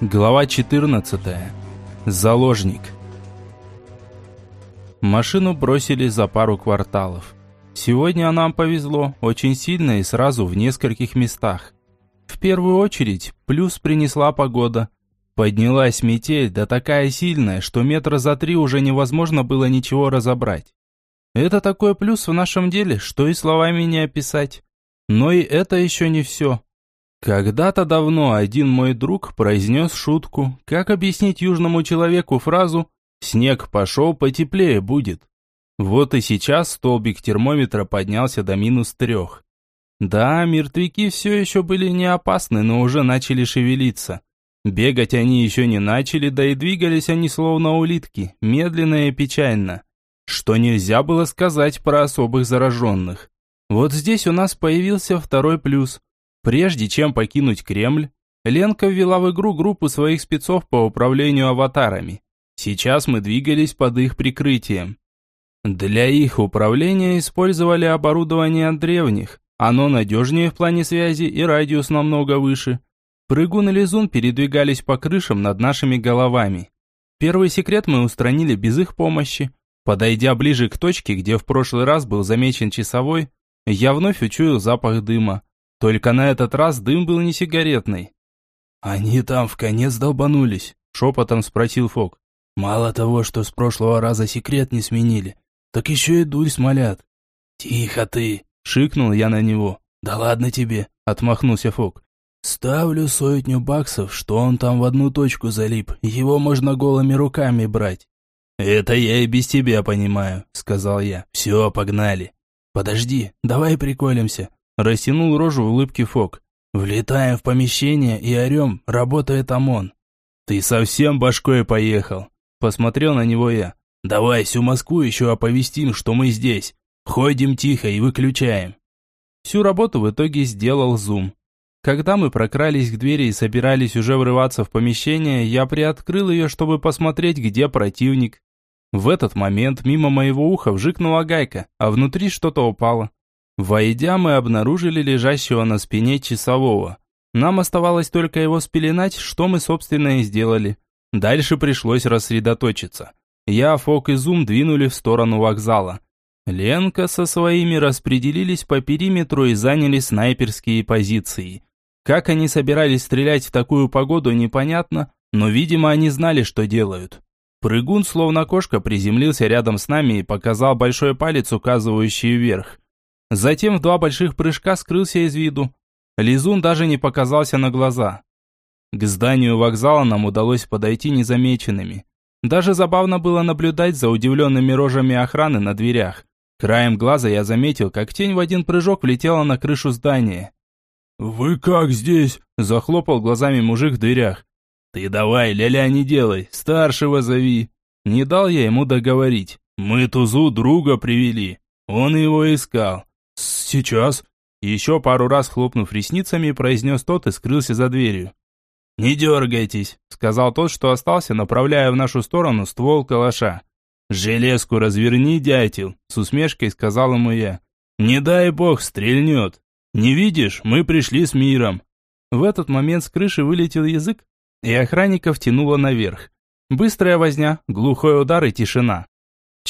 Глава 14. Заложник. Машину бросили за пару кварталов. Сегодня нам повезло очень сильно и сразу в нескольких местах. В первую очередь плюс принесла погода. Поднялась метель, да такая сильная, что метра за три уже невозможно было ничего разобрать. Это такой плюс в нашем деле, что и словами не описать. Но и это еще не все. Когда-то давно один мой друг произнес шутку, как объяснить южному человеку фразу «снег пошел, потеплее будет». Вот и сейчас столбик термометра поднялся до минус трех. Да, мертвяки все еще были не опасны, но уже начали шевелиться. Бегать они еще не начали, да и двигались они словно улитки, медленно и печально. Что нельзя было сказать про особых зараженных. Вот здесь у нас появился второй плюс – Прежде чем покинуть Кремль, Ленка ввела в игру группу своих спецов по управлению аватарами. Сейчас мы двигались под их прикрытием. Для их управления использовали оборудование от древних. Оно надежнее в плане связи и радиус намного выше. Прыгун и лизун передвигались по крышам над нашими головами. Первый секрет мы устранили без их помощи. Подойдя ближе к точке, где в прошлый раз был замечен часовой, я вновь учуял запах дыма. Только на этот раз дым был не сигаретный. «Они там в конец долбанулись?» – шепотом спросил Фок. «Мало того, что с прошлого раза секрет не сменили, так еще и дурь смолят». «Тихо ты!» – шикнул я на него. «Да ладно тебе!» – отмахнулся Фок. «Ставлю сотню баксов, что он там в одну точку залип, его можно голыми руками брать». «Это я и без тебя понимаю», – сказал я. «Все, погнали». «Подожди, давай приколимся. Растянул рожу в улыбке Фок. «Влетаем в помещение и орем, работает ОМОН». «Ты совсем башкой поехал?» Посмотрел на него я. «Давай всю Москву еще оповестим, что мы здесь. Ходим тихо и выключаем». Всю работу в итоге сделал Зум. Когда мы прокрались к двери и собирались уже врываться в помещение, я приоткрыл ее, чтобы посмотреть, где противник. В этот момент мимо моего уха вжикнула гайка, а внутри что-то упало. Войдя, мы обнаружили лежащего на спине часового. Нам оставалось только его спеленать, что мы, собственно, и сделали. Дальше пришлось рассредоточиться. Я, Фок и Зум двинули в сторону вокзала. Ленка со своими распределились по периметру и заняли снайперские позиции. Как они собирались стрелять в такую погоду, непонятно, но, видимо, они знали, что делают. Прыгун, словно кошка, приземлился рядом с нами и показал большой палец, указывающий вверх. Затем в два больших прыжка скрылся из виду. Лизун даже не показался на глаза. К зданию вокзала нам удалось подойти незамеченными. Даже забавно было наблюдать за удивленными рожами охраны на дверях. Краем глаза я заметил, как тень в один прыжок влетела на крышу здания. «Вы как здесь?» – захлопал глазами мужик в дверях. «Ты давай, ля-ля не делай, старшего зови!» Не дал я ему договорить. «Мы Тузу друга привели, он его искал. «Сейчас». Еще пару раз хлопнув ресницами, произнес тот и скрылся за дверью. «Не дергайтесь», — сказал тот, что остался, направляя в нашу сторону ствол калаша. «Железку разверни, дятел», — с усмешкой сказал ему я. «Не дай бог стрельнет. Не видишь, мы пришли с миром». В этот момент с крыши вылетел язык, и охранников тянуло наверх. Быстрая возня, глухой удар и тишина.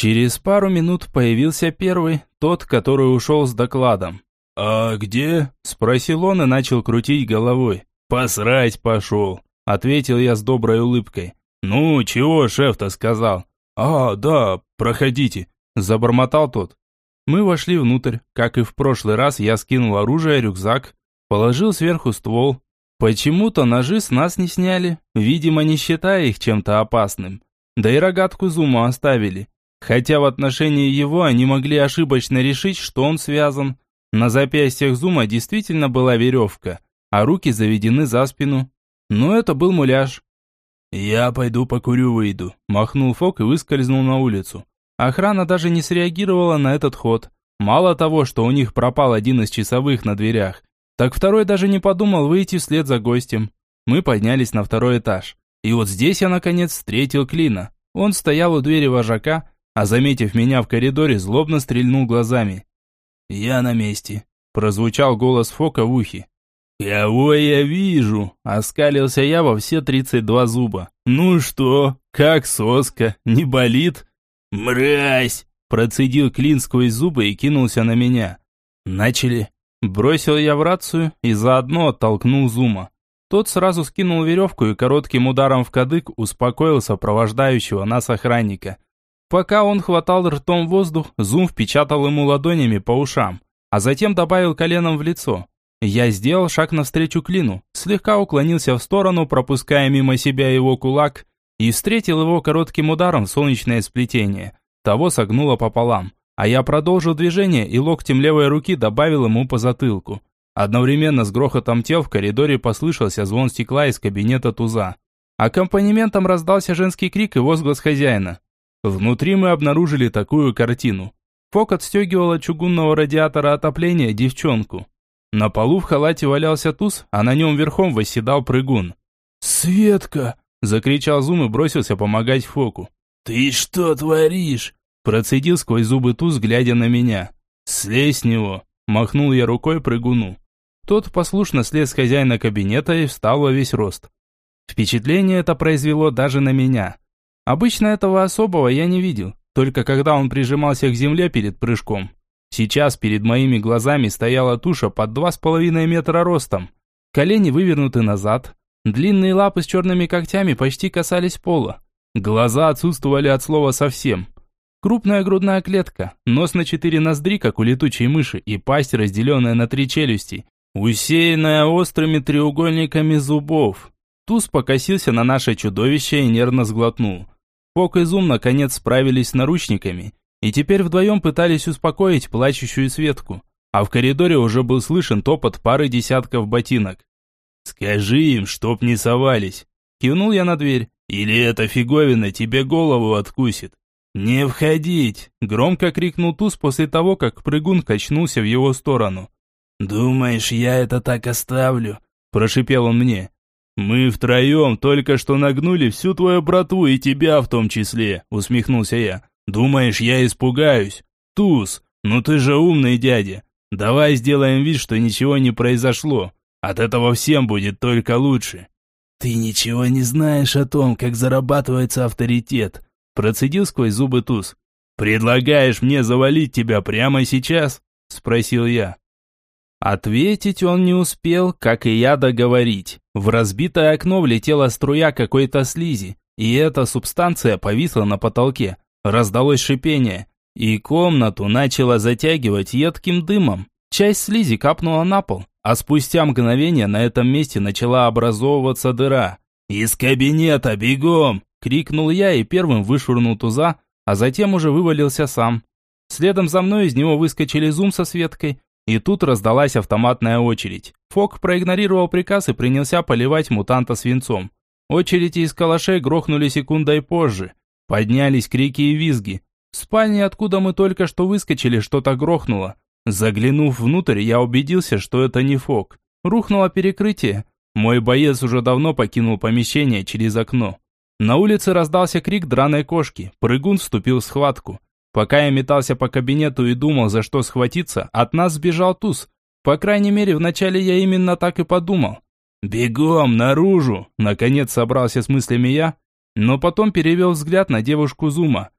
Через пару минут появился первый, тот, который ушел с докладом. «А где?» – спросил он и начал крутить головой. «Посрать пошел», – ответил я с доброй улыбкой. «Ну, чего шеф-то сказал?» «А, да, проходите», – забормотал тот. Мы вошли внутрь. Как и в прошлый раз, я скинул оружие, рюкзак, положил сверху ствол. Почему-то ножи с нас не сняли, видимо, не считая их чем-то опасным. Да и рогатку зума оставили. Хотя в отношении его они могли ошибочно решить, что он связан. На запястьях Зума действительно была веревка, а руки заведены за спину. Но это был муляж. «Я пойду покурю, выйду», – махнул Фок и выскользнул на улицу. Охрана даже не среагировала на этот ход. Мало того, что у них пропал один из часовых на дверях, так второй даже не подумал выйти вслед за гостем. Мы поднялись на второй этаж. И вот здесь я, наконец, встретил Клина. Он стоял у двери вожака, а заметив меня в коридоре, злобно стрельнул глазами. «Я на месте», – прозвучал голос Фока в ухе. «Кого я вижу?» – оскалился я во все тридцать два зуба. «Ну что, как соска, не болит?» «Мразь!» – процедил клин сквозь зубы и кинулся на меня. «Начали!» Бросил я в рацию и заодно оттолкнул Зума. Тот сразу скинул веревку и коротким ударом в кадык успокоил сопровождающего нас охранника. Пока он хватал ртом воздух, Зум впечатал ему ладонями по ушам, а затем добавил коленом в лицо. Я сделал шаг навстречу клину, слегка уклонился в сторону, пропуская мимо себя его кулак, и встретил его коротким ударом в солнечное сплетение. Того согнуло пополам. А я продолжил движение и локтем левой руки добавил ему по затылку. Одновременно с грохотом тел в коридоре послышался звон стекла из кабинета туза. Аккомпанементом раздался женский крик и возглас хозяина. Внутри мы обнаружили такую картину. Фок отстегивал от чугунного радиатора отопления девчонку. На полу в халате валялся туз, а на нем верхом восседал прыгун. «Светка!» – закричал Зум и бросился помогать Фоку. «Ты что творишь?» Процедил сквозь зубы туз, глядя на меня. «Слезь с него!» Махнул я рукой прыгуну. Тот послушно слез с хозяина кабинета и встал во весь рост. Впечатление это произвело даже на меня. Обычно этого особого я не видел, только когда он прижимался к земле перед прыжком. Сейчас перед моими глазами стояла туша под два с половиной метра ростом. Колени вывернуты назад, длинные лапы с черными когтями почти касались пола. Глаза отсутствовали от слова совсем. Крупная грудная клетка, нос на четыре ноздри, как у летучей мыши, и пасть, разделенная на три челюсти, усеянная острыми треугольниками зубов. Туз покосился на наше чудовище и нервно сглотнул. Фок и Зум наконец справились с наручниками, и теперь вдвоем пытались успокоить плачущую Светку. А в коридоре уже был слышен топот пары десятков ботинок. «Скажи им, чтоб не совались!» Кивнул я на дверь. «Или эта фиговина тебе голову откусит!» «Не входить!» – громко крикнул Туз после того, как прыгун качнулся в его сторону. «Думаешь, я это так оставлю?» – прошипел он мне. «Мы втроем только что нагнули всю твою братву и тебя в том числе», – усмехнулся я. «Думаешь, я испугаюсь? Туз, ну ты же умный дядя. Давай сделаем вид, что ничего не произошло. От этого всем будет только лучше». «Ты ничего не знаешь о том, как зарабатывается авторитет», Процедил сквозь зубы туз. «Предлагаешь мне завалить тебя прямо сейчас?» Спросил я. Ответить он не успел, как и я договорить. В разбитое окно влетела струя какой-то слизи, и эта субстанция повисла на потолке. Раздалось шипение, и комнату начало затягивать едким дымом. Часть слизи капнула на пол, а спустя мгновение на этом месте начала образовываться дыра. «Из кабинета, бегом!» Крикнул я и первым вышвырнул туза, а затем уже вывалился сам. Следом за мной из него выскочили зум со Светкой, и тут раздалась автоматная очередь. Фок проигнорировал приказ и принялся поливать мутанта свинцом. Очереди из калашей грохнули секундой позже. Поднялись крики и визги. В спальне, откуда мы только что выскочили, что-то грохнуло. Заглянув внутрь, я убедился, что это не Фок. Рухнуло перекрытие. Мой боец уже давно покинул помещение через окно. На улице раздался крик драной кошки. Прыгун вступил в схватку. Пока я метался по кабинету и думал, за что схватиться, от нас сбежал туз. По крайней мере, вначале я именно так и подумал. «Бегом, наружу!» Наконец собрался с мыслями я, но потом перевел взгляд на девушку Зума.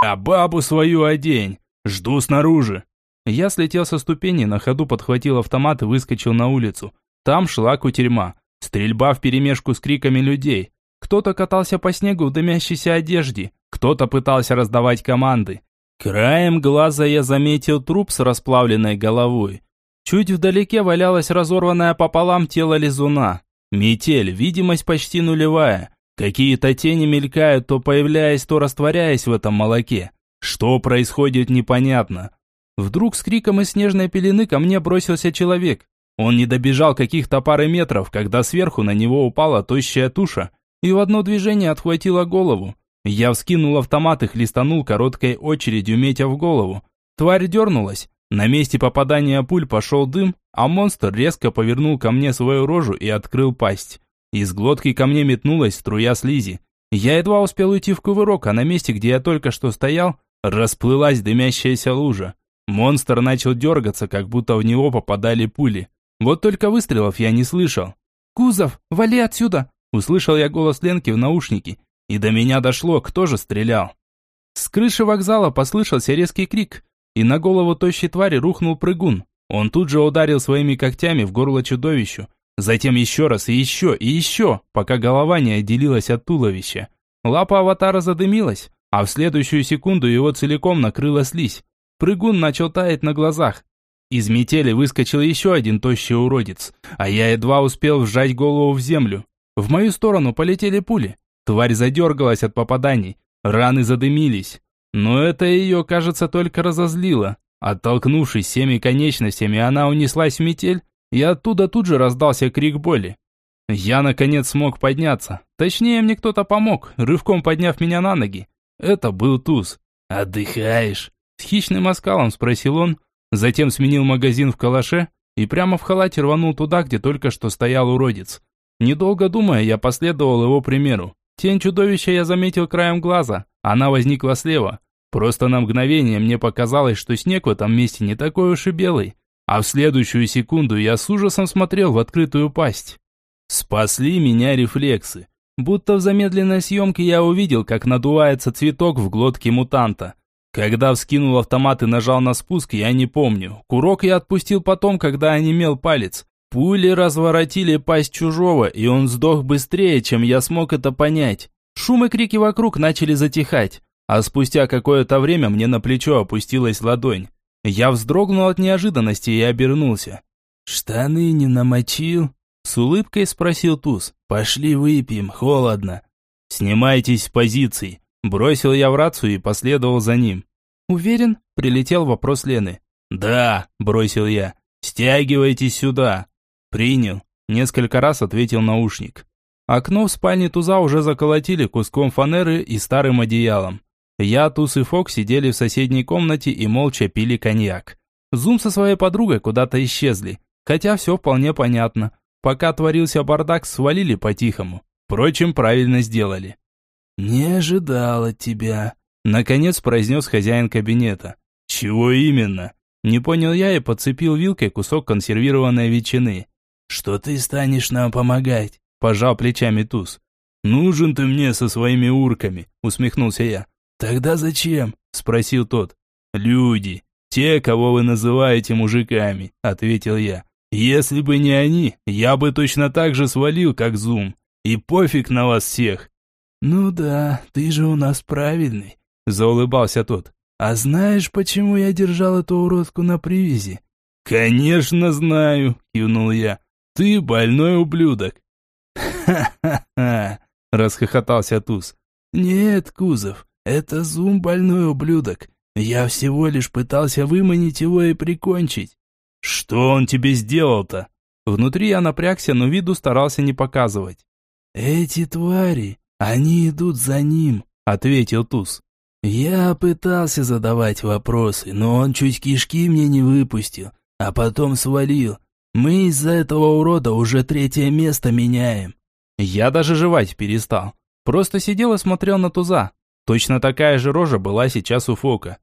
«А бабу свою одень! Жду снаружи!» Я слетел со ступени, на ходу подхватил автомат и выскочил на улицу. Там шла кутерьма. Стрельба вперемешку с криками людей. Кто-то катался по снегу в дымящейся одежде, кто-то пытался раздавать команды. Краем глаза я заметил труп с расплавленной головой. Чуть вдалеке валялось разорванное пополам тело лизуна. Метель, видимость почти нулевая. Какие-то тени мелькают, то появляясь, то растворяясь в этом молоке. Что происходит, непонятно. Вдруг с криком из снежной пелены ко мне бросился человек. Он не добежал каких-то пары метров, когда сверху на него упала тощая туша и в одно движение отхватила голову. Я вскинул автомат и хлестанул короткой очередью, метя в голову. Тварь дернулась. На месте попадания пуль пошел дым, а монстр резко повернул ко мне свою рожу и открыл пасть. Из глотки ко мне метнулась струя слизи. Я едва успел уйти в кувырок, а на месте, где я только что стоял, расплылась дымящаяся лужа. Монстр начал дергаться, как будто в него попадали пули. Вот только выстрелов я не слышал. «Кузов, вали отсюда!» Услышал я голос Ленки в наушнике. И до меня дошло, кто же стрелял. С крыши вокзала послышался резкий крик, и на голову тощей твари рухнул прыгун. Он тут же ударил своими когтями в горло чудовищу, затем еще раз и еще и еще, пока голова не отделилась от туловища. Лапа аватара задымилась, а в следующую секунду его целиком накрыла слизь. Прыгун начал таять на глазах. Из метели выскочил еще один тощий уродец, а я едва успел вжать голову в землю. В мою сторону полетели пули. Тварь задергалась от попаданий, раны задымились. Но это ее, кажется, только разозлило. Оттолкнувшись всеми конечностями, она унеслась в метель, и оттуда тут же раздался крик боли. Я, наконец, смог подняться. Точнее, мне кто-то помог, рывком подняв меня на ноги. Это был Туз. «Отдыхаешь?» С хищным оскалом спросил он, затем сменил магазин в калаше и прямо в халате рванул туда, где только что стоял уродец. Недолго думая, я последовал его примеру. Тень чудовища я заметил краем глаза. Она возникла слева. Просто на мгновение мне показалось, что снег в этом месте не такой уж и белый. А в следующую секунду я с ужасом смотрел в открытую пасть. Спасли меня рефлексы. Будто в замедленной съемке я увидел, как надувается цветок в глотке мутанта. Когда вскинул автомат и нажал на спуск, я не помню. Курок я отпустил потом, когда онемел палец. Пули разворотили пасть чужого, и он сдох быстрее, чем я смог это понять. Шум и крики вокруг начали затихать, а спустя какое-то время мне на плечо опустилась ладонь. Я вздрогнул от неожиданности и обернулся. «Штаны не намочил?» С улыбкой спросил Туз. «Пошли выпьем, холодно». «Снимайтесь с позиций», бросил я в рацию и последовал за ним. «Уверен?» – прилетел вопрос Лены. «Да», – бросил я. «Стягивайтесь сюда». «Принял», – несколько раз ответил наушник. Окно в спальне Туза уже заколотили куском фанеры и старым одеялом. Я, Туз и Фок сидели в соседней комнате и молча пили коньяк. Зум со своей подругой куда-то исчезли, хотя все вполне понятно. Пока творился бардак, свалили по-тихому. Впрочем, правильно сделали. «Не ожидал от тебя», – наконец произнес хозяин кабинета. «Чего именно?» Не понял я и подцепил вилкой кусок консервированной ветчины. «Что ты станешь нам помогать?» – пожал плечами Туз. «Нужен ты мне со своими урками», – усмехнулся я. «Тогда зачем?» – спросил тот. «Люди, те, кого вы называете мужиками», – ответил я. «Если бы не они, я бы точно так же свалил, как Зум. И пофиг на вас всех». «Ну да, ты же у нас правильный», – заулыбался тот. «А знаешь, почему я держал эту уродку на привязи?» «Конечно знаю», – кивнул я. Ты больной ублюдок. Ха-ха-ха, расхохотался Туз. Нет, Кузов, это Зум больной ублюдок. Я всего лишь пытался выманить его и прикончить. Что он тебе сделал-то? Внутри я напрягся, но виду старался не показывать. Эти твари, они идут за ним, ответил Туз. Я пытался задавать вопросы, но он чуть кишки мне не выпустил, а потом свалил, мы из-за этого урода уже третье место меняем. Я даже жевать перестал. Просто сидел и смотрел на туза. Точно такая же рожа была сейчас у Фока.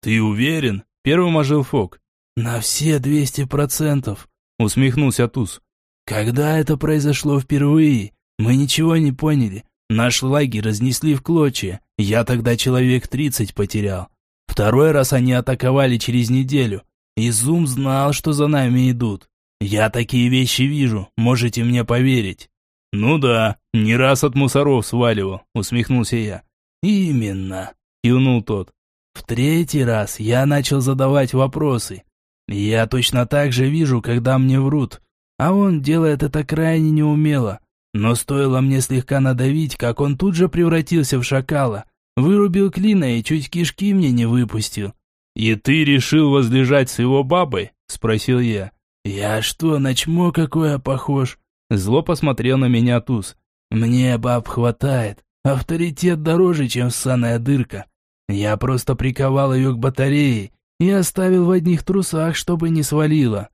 «Ты уверен?» – первым ожил Фок. «На все двести процентов», – усмехнулся Туз. «Когда это произошло впервые, мы ничего не поняли. Наш лагерь разнесли в клочья. Я тогда человек тридцать потерял. Второй раз они атаковали через неделю. И Зум знал, что за нами идут. Я такие вещи вижу, можете мне поверить. Ну да, не раз от мусоров сваливал, усмехнулся я. Именно, кивнул тот. В третий раз я начал задавать вопросы. Я точно так же вижу, когда мне врут. А он делает это крайне неумело. Но стоило мне слегка надавить, как он тут же превратился в шакала. Вырубил клина и чуть кишки мне не выпустил. «И ты решил возлежать с его бабой?» – спросил я. «Я что, на чмо какое похож?» Зло посмотрел на меня Туз. «Мне баб хватает. Авторитет дороже, чем ссаная дырка. Я просто приковал ее к батарее и оставил в одних трусах, чтобы не свалила».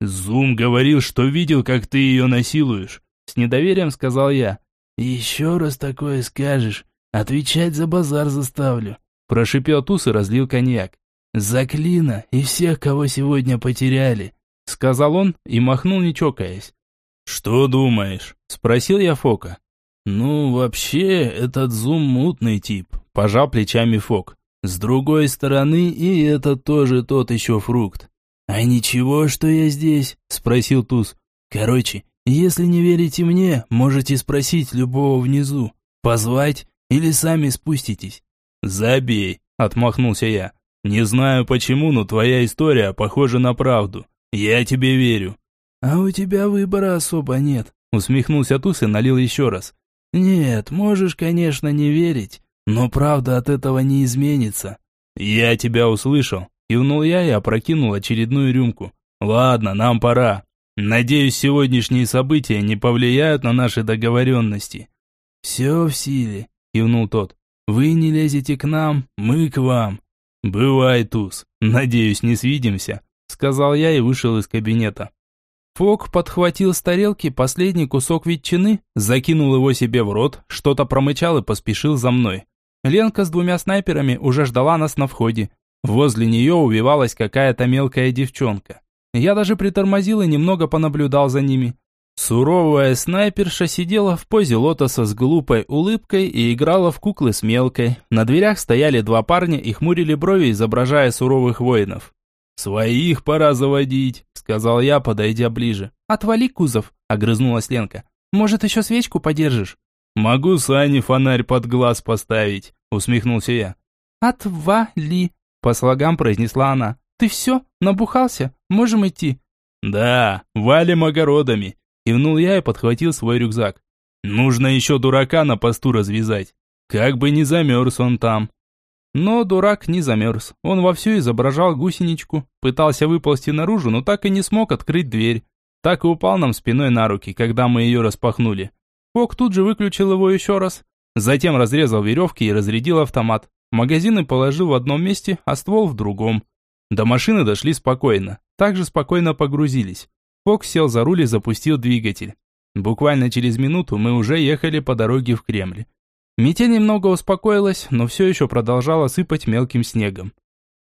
«Зум говорил, что видел, как ты ее насилуешь», — с недоверием сказал я. «Еще раз такое скажешь, отвечать за базар заставлю», — прошипел Туз и разлил коньяк. «За Клина и всех, кого сегодня потеряли. Сказал он и махнул, не чокаясь. «Что думаешь?» – спросил я Фока. «Ну, вообще, этот зум мутный тип», – пожал плечами Фок. «С другой стороны, и это тоже тот еще фрукт». «А ничего, что я здесь?» – спросил Туз. «Короче, если не верите мне, можете спросить любого внизу. Позвать или сами спуститесь». «Забей», – отмахнулся я. «Не знаю почему, но твоя история похожа на правду. Я тебе верю». «А у тебя выбора особо нет», – усмехнулся Туз и налил еще раз. «Нет, можешь, конечно, не верить, но правда от этого не изменится». «Я тебя услышал», – кивнул я и опрокинул очередную рюмку. «Ладно, нам пора. Надеюсь, сегодняшние события не повлияют на наши договоренности». «Все в силе», – кивнул тот. «Вы не лезете к нам, мы к вам». «Бывай, Туз. Надеюсь, не свидимся», – сказал я и вышел из кабинета. Фок подхватил с тарелки последний кусок ветчины, закинул его себе в рот, что-то промычал и поспешил за мной. Ленка с двумя снайперами уже ждала нас на входе. Возле нее увивалась какая-то мелкая девчонка. Я даже притормозил и немного понаблюдал за ними. Суровая снайперша сидела в позе лотоса с глупой улыбкой и играла в куклы с мелкой. На дверях стояли два парня и хмурили брови, изображая суровых воинов. «Своих пора заводить», — сказал я, подойдя ближе. «Отвали, кузов», — огрызнулась Ленка. «Может, еще свечку подержишь?» «Могу Сане фонарь под глаз поставить», — усмехнулся я. «Отвали», — по слогам произнесла она. «Ты все? Набухался? Можем идти?» «Да, валим огородами», — кивнул я и подхватил свой рюкзак. «Нужно еще дурака на посту развязать. Как бы не замерз он там». Но дурак не замерз. Он вовсю изображал гусеничку, пытался выползти наружу, но так и не смог открыть дверь. Так и упал нам спиной на руки, когда мы ее распахнули. Фок тут же выключил его еще раз. Затем разрезал веревки и разрядил автомат. Магазины положил в одном месте, а ствол в другом. До машины дошли спокойно. Также спокойно погрузились. Фок сел за руль и запустил двигатель. Буквально через минуту мы уже ехали по дороге в Кремль. Метель немного успокоилась, но все еще продолжала сыпать мелким снегом.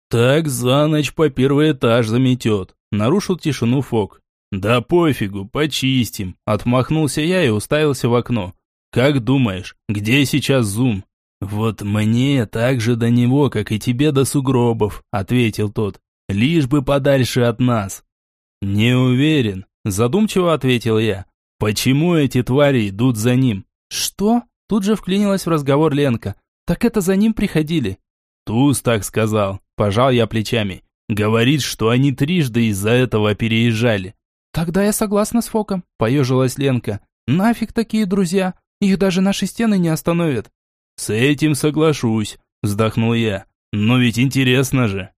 «Так за ночь по первый этаж заметет», – нарушил тишину Фок. «Да пофигу, почистим», – отмахнулся я и уставился в окно. «Как думаешь, где сейчас Зум?» «Вот мне так же до него, как и тебе до сугробов», – ответил тот. «Лишь бы подальше от нас». «Не уверен», – задумчиво ответил я. «Почему эти твари идут за ним?» «Что?» Тут же вклинилась в разговор Ленка. «Так это за ним приходили?» «Туз так сказал», – пожал я плечами. «Говорит, что они трижды из-за этого переезжали». «Тогда я согласна с Фоком», – поежилась Ленка. «Нафиг такие друзья? Их даже наши стены не остановят». «С этим соглашусь», – вздохнул я. «Но ведь интересно же».